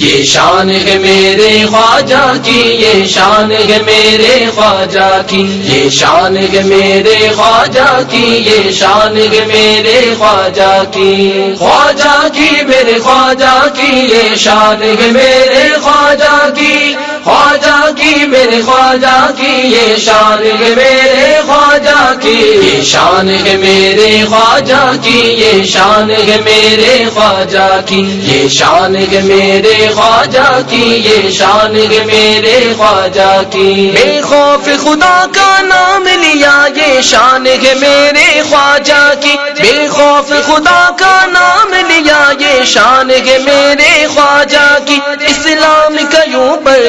یہ شان ہے میرے خواجہ کی، یہ شان ہے میرے خواجہ کی۔ یہ شان ہے میرے خواجہ کی، یہ شان ہے میرے خواجہ کی۔ خواجہ کی، میرے خواجہ کی، یہ شان ہے میرے خواجہ کی۔ خواجہ کی، میرے خواجہ کی، یہ شان ہے میرے خواجہ یہ شان ہے میرے خواجہ کی، یہ شان ہے میرے خواجہ کی۔ یہ شان ہے میرے خواجہ کی، یہ شان ہے میرے خواجہ کی۔ بے خوف خدا کا نام لیا، یہ شان ہے میرے خواجہ کی۔ بے خوف خدا کا نام لیا، یہ شان ہے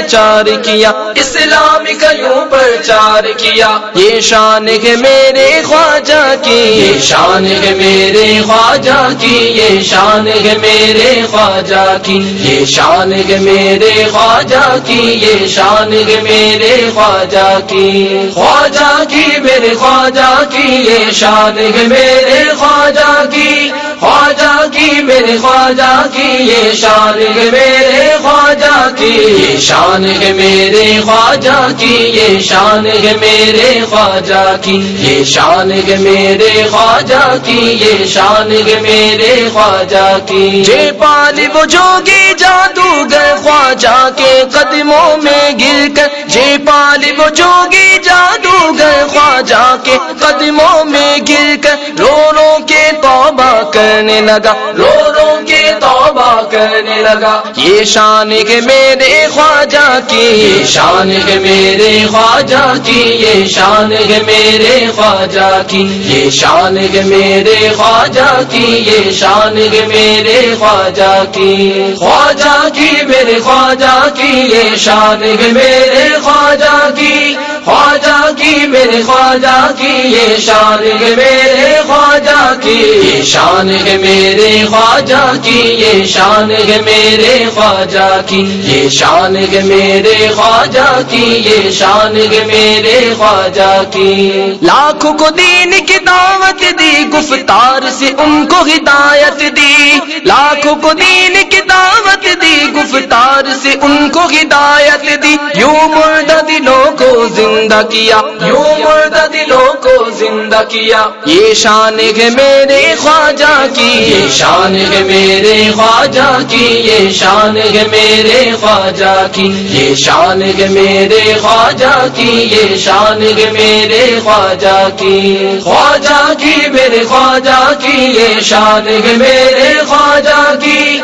پرچار کیا، اسلام کا یوں پرچار کیا۔ یہ شان ہے میرے خواجہ کی۔ یہ شان ہے میرے خواجہ کی۔ یہ شان ہے میرے خواجہ کی۔ یہ شان ہے میرے خواجہ کی۔ یہ شان ہے میرے خواجہ کی۔ خواجہ کی، میرے خواجہ کی۔ یہ شان ہے میرے خواجہ کی۔ خواجہ کی، میرے خواجہ کی، یہ شان ہے میرے خواجہ کی، یہ شان ہے میرے خواجہ کی، یہ شان ہے میرے خواجہ کی، یہ شان ہے میرے خواجہ کی، یہ شان ہے میرے خواجہ کی۔ جے پال وہ جوگی جادوگر خواجہ کے قدموں میں گر کر، جے پال وہ جوگی جادوگر خواجہ کے قدموں میں گر کر، رو رو کرنے لگا۔ رو رو کے توبہ کرنے لگا۔ یہ شان ہے میرے خواجہ کی۔ یہ شان ہے میرے خواجہ کی۔ یہ شان ہے میرے خواجہ کی۔ یہ شان ہے میرے خواجہ کی۔ یہ شان ہے میرے خواجہ کی۔ خواجہ کی، میرے خواجہ کی۔ یہ شان ہے میرے خواجہ کی۔ خواجہ کی، میرے خواجہ کی یہ شان ہے میرے خواجہ کی یہ شان ہے میرے خواجہ کی یہ شان ہے میرے خواجہ کی یہ شان ہے میرے خواجہ کی یہ شان ہے میرے خواجہ کی لاکھوں کو دین کی دعوت دی، گفتار سے ان کو ہدایت دی۔ لاکھوں کو دین کی دعوت دی، گفتار سے ان کو ہدایت دی۔ یوں مردہ دلوں کو زندہ کیا، یوں مردہ دلوں کو زندہ کیا۔ یہ شان ہے میرے خواجہ کی، یہ شان ہے میرے خواجہ کی، یہ شان ہے میرے خواجہ کی۔ یہ شان ہے میرے خواجہ کی، یہ شان ہے میرے خواجہ کی۔ خواجہ کی، میرے خواجہ کی، یہ شان ہے میرے خواجہ کی۔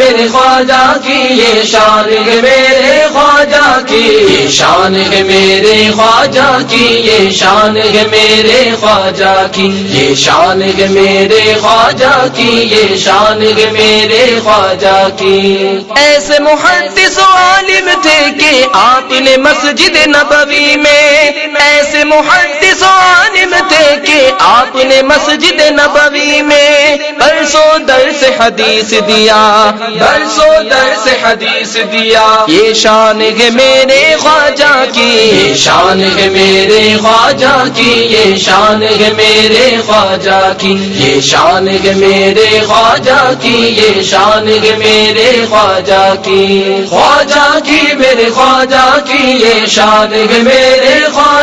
میرے خواجہ کی یہ شان ہے، میرے خواجہ کی یہ شان ہے، میرے خواجہ کی یہ شان ہے، میرے خواجہ کی یہ شان ہے، میرے خواجہ کی یہ شان ہے، میرے خواجہ کی۔ ایسے محدث عالم تھے کہ آپ نے مسجد نبوی میں۔ ایسے محدث عالم تھے کہ آپ نے مسجد نبوی میں۔ برسوں درس حدیث دیا برسوں درس حدیث دیا۔ یہ شان ہے میرے خواجہ کی۔ یہ شان ہے میرے خواجہ کی۔ یہ شان ہے میرے خواجہ کی۔ یہ شان ہے میرے خواجہ کی۔ یہ شان ہے میرے خواجہ کی۔ خواجہ کی میرے خواجہ کی۔ یہ شان ہے میرے خواجہ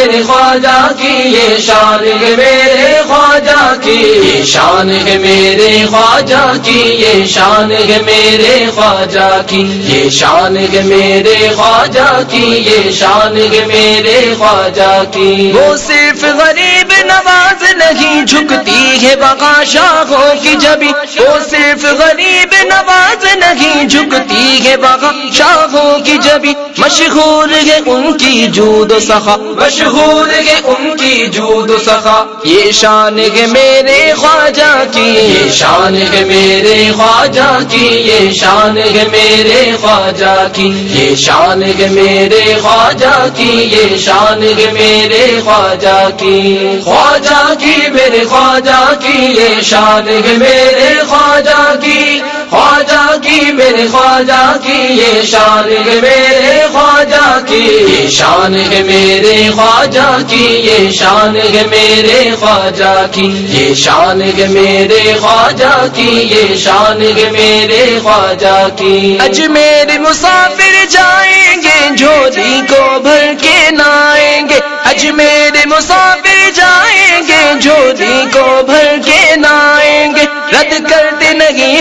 میرے خواجہ کی یہ شان ہے میرے خواجہ کی یہ شان ہے میرے خواجہ کی یہ شان ہے میرے خواجہ کی یہ شان ہے میرے خواجہ کی یہ شان ہے میرے خواجہ کی وہ صرف غریب نواز نہیں جھکتی ہے بقا شاہوں کی جبی وہ صرف غریب نواز نہیں جھکتی ہے بقا شاہوں کی جبی مشہور ہے ان کی جود و سخا مشہور ہے ان کی جود و سخا۔ یہ شان ہے میرے خواجہ کی۔ یہ شان ہے میرے خواجہ کی۔ یہ شان ہے میرے خواجہ کی۔ یہ شان ہے میرے خواجہ کی۔ یہ شان ہے میرے خواجہ کی۔ خواجہ کی، میرے خواجہ کی۔ یہ شان ہے میرے خواجہ کی۔ خواجہ کی، میرے خواجہ کی، یہ شان ہے میرے خواجہ کی، یہ شان ہے میرے خواجہ کی، یہ شان ہے میرے خواجہ کی، یہ شان ہے میرے خواجہ کی، یہ شان ہے میرے خواجہ کی۔ اج میرے مسافر جان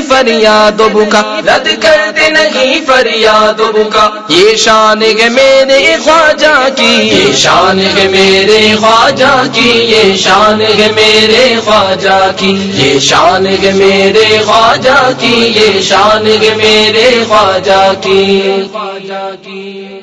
فریاد و بکا رد کرتے نہیں فریاد و بکا یہ شان ہے میرے خواجہ کی۔ یہ شان ہے میرے خواجہ کی۔ یہ شان ہے میرے خواجہ کی۔ یہ شان ہے میرے خواجہ کی۔ یہ شان ہے میرے خواجہ کی خواجہ کی۔